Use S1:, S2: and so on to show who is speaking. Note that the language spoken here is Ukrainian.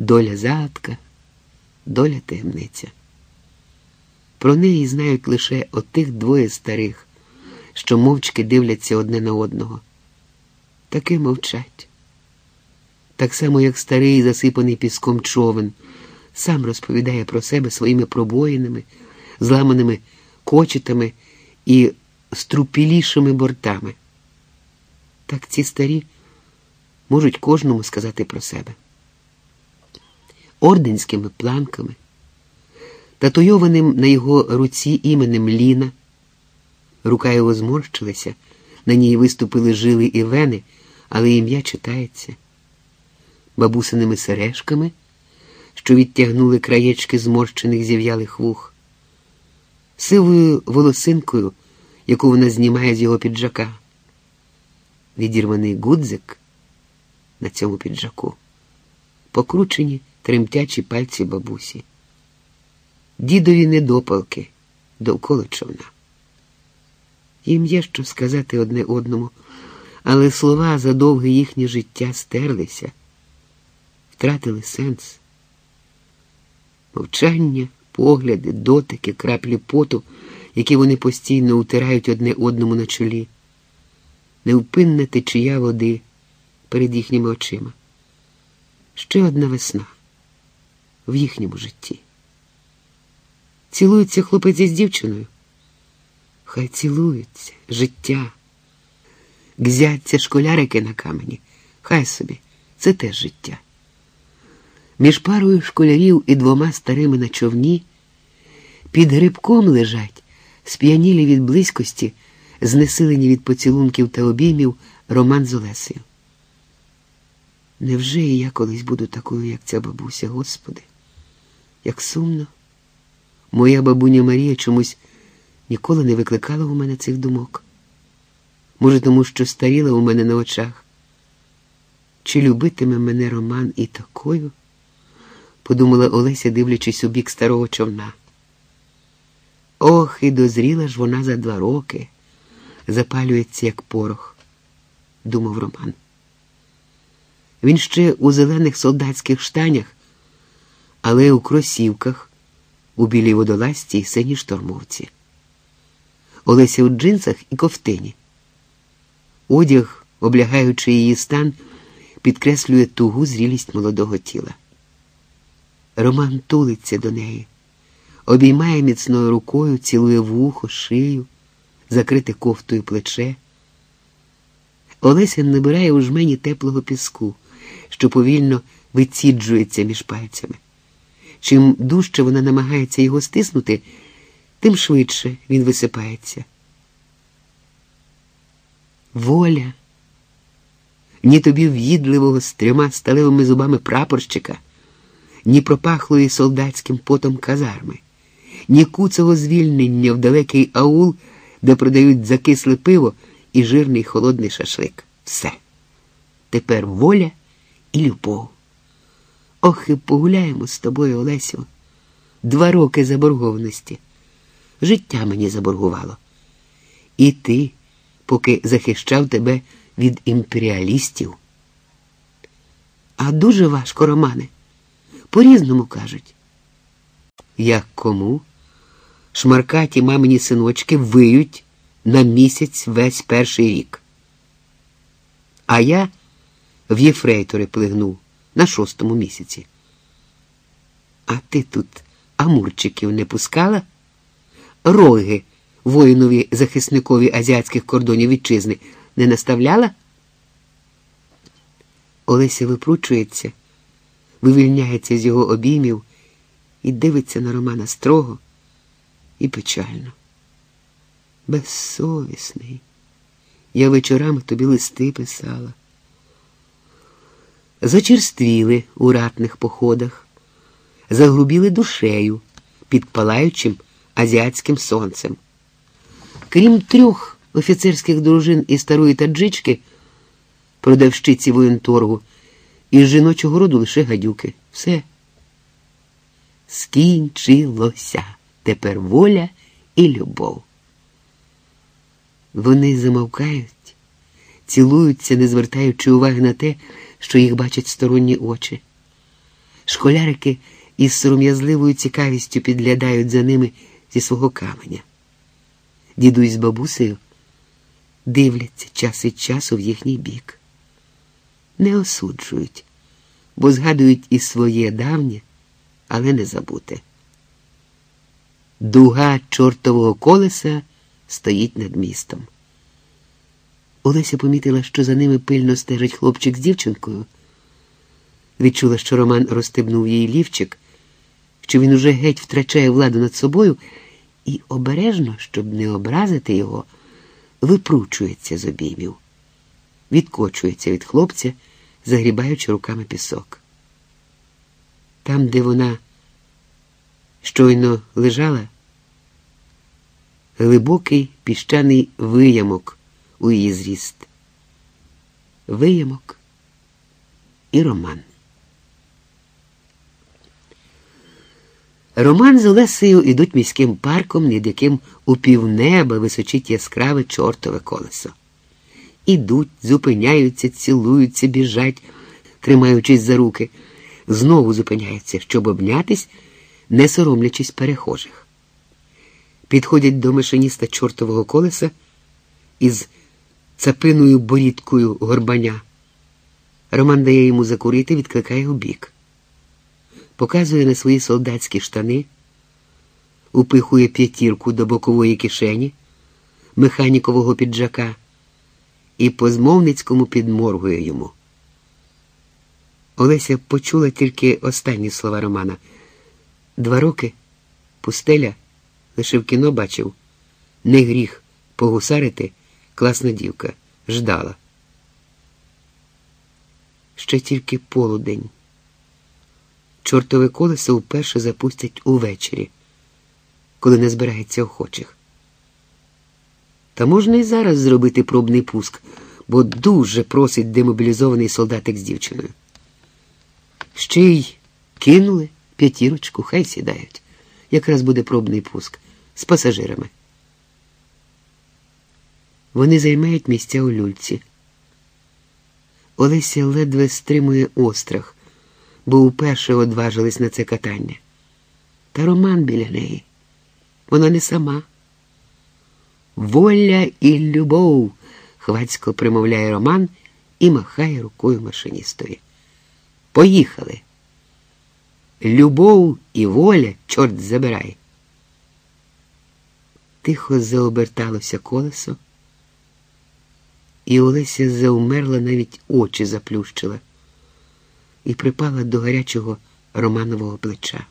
S1: доля загадка, доля таємниця. Про неї знають лише отих двоє старих, що мовчки дивляться одне на одного. Таки мовчать. Так само, як старий, засипаний піском човен, сам розповідає про себе своїми пробоїнами, зламаними кочетами і струпілішими бортами. Так ці старі можуть кожному сказати про себе. Орденськими планками, татуйованим на його руці іменем Ліна. Рука його зморщилася, на ній виступили жили і вени, але ім'я читається. Бабусиними сережками, що відтягнули краєчки зморщених зів'ялих вух, сивою волосинкою, яку вона знімає з його піджака, відірваний гудзик на цьому піджаку, покручені тремтячі пальці бабусі, дідові недопалки довкола човна. Їм є що сказати одне одному, але слова за довге їхнє життя стерлися, втратили сенс. Мовчання, погляди, дотики, краплі поту, які вони постійно утирають одне одному на чолі, невпинна течія води перед їхніми очима. Ще одна весна в їхньому житті. Цілується хлопець із дівчиною. Хай цілуються, життя. Гзяться школярики на камені, хай собі, це теж життя. Між парою школярів і двома старими на човні під грибком лежать, сп'янілі від близькості, знесилені від поцілунків та обіймів Роман з Олесею. Невже і я колись буду такою, як ця бабуся, Господи? Як сумно, моя бабуня Марія чомусь ніколи не викликала у мене цих думок. Може, тому що старіла у мене на очах. Чи любитиме мене Роман і такою? подумала Олеся, дивлячись у бік старого човна. Ох, і дозріла ж вона за два роки, запалюється, як порох, думав Роман. Він ще у зелених солдатських штанях, але у кросівках, у білій водолазці і синій штормовці. Олеся у джинсах і ковтині. Одяг, облягаючи її стан, підкреслює тугу зрілість молодого тіла. Роман тулиться до неї, обіймає міцною рукою, цілує вухо, шию, закрите кофтою плече. Олеся набирає у жмені теплого піску, що повільно виціджується між пальцями. Чим дужче вона намагається його стиснути, тим швидше він висипається. Воля, ні тобі в'їдливого з трьома сталевими зубами прапорщика, ні пропахлої солдатським потом казарми, ні куцого звільнення в далекий аул, де продають закисле пиво і жирний холодний шашлик. Все. Тепер воля і любов. Ох, і погуляємо з тобою, Олесю. Два роки заборгованості. Життя мені заборгувало. І ти, поки захищав тебе від імперіалістів. А дуже важко, Романе. По-різному кажуть. Як кому? Шмаркаті мамині синочки виють на місяць весь перший рік. А я в єфрейтори плигнув на шостому місяці. А ти тут амурчиків не пускала? Роги воїнові захисникові азіатських кордонів вітчизни не наставляла? Олеся випручується, вивільняється з його обіймів і дивиться на Романа строго і печально. Безсовісний. Я вечорами тобі листи писала. Зачерствіли у ратних походах, загрубіли душею під палаючим азіатським сонцем. Крім трьох офіцерських дружин і старої таджички, продавщиці воєнторгу, із жіночого роду лише гадюки. Все. Скінчилося тепер воля і любов. Вони замовкають, цілуються, не звертаючи уваги на те, що їх бачать сторонні очі. Школярики із сором'язливою цікавістю підглядають за ними зі свого каменя. Дідусь з бабусею дивляться час від часу в їхній бік. Не осуджують, бо згадують і своє давнє, але не забуте. Дуга чортового колеса стоїть над містом. Олеся помітила, що за ними пильно стежить хлопчик з дівчинкою. Відчула, що Роман розстебнув її лівчик, що він уже геть втрачає владу над собою, і обережно, щоб не образити його, випручується з обіймів, відкочується від хлопця, загрібаючи руками пісок. Там, де вона щойно лежала, глибокий піщаний виямок у її зріст. Виямок і роман. Роман з Олесею ідуть міським парком, над яким у півнеба височить яскраве чортове колесо. Ідуть, зупиняються, цілуються, біжать, тримаючись за руки, знову зупиняються, щоб обнятись, не соромлячись перехожих. Підходять до машиніста чортового колеса із цапиною борідкою горбаня. Роман дає йому закурити, відкликає у бік показує на свої солдатські штани, упихує п'ятірку до бокової кишені, механікового піджака і по змовницькому підморгує йому. Олеся почула тільки останні слова Романа. Два роки пустеля лише в кіно бачив, не гріх погусарити класна дівка, ждала. Ще тільки полудень. Чортове колесо вперше запустять увечері, коли не збирається охочих. Та можна і зараз зробити пробний пуск, бо дуже просить демобілізований солдатик з дівчиною. Ще й кинули п'ятірочку, хай сідають. Якраз буде пробний пуск з пасажирами. Вони займають місця у люльці. Олеся ледве стримує острах бо вперше одважились на це катання. Та роман біля неї. Вона не сама. Воля і любов, хвацько примовляє Роман і махає рукою машиністові. Поїхали. Любов і воля, чорт забирай. Тихо заоберталося колесо, і Олеся заумерла, навіть очі заплющила і припала до гарячого Романового плеча.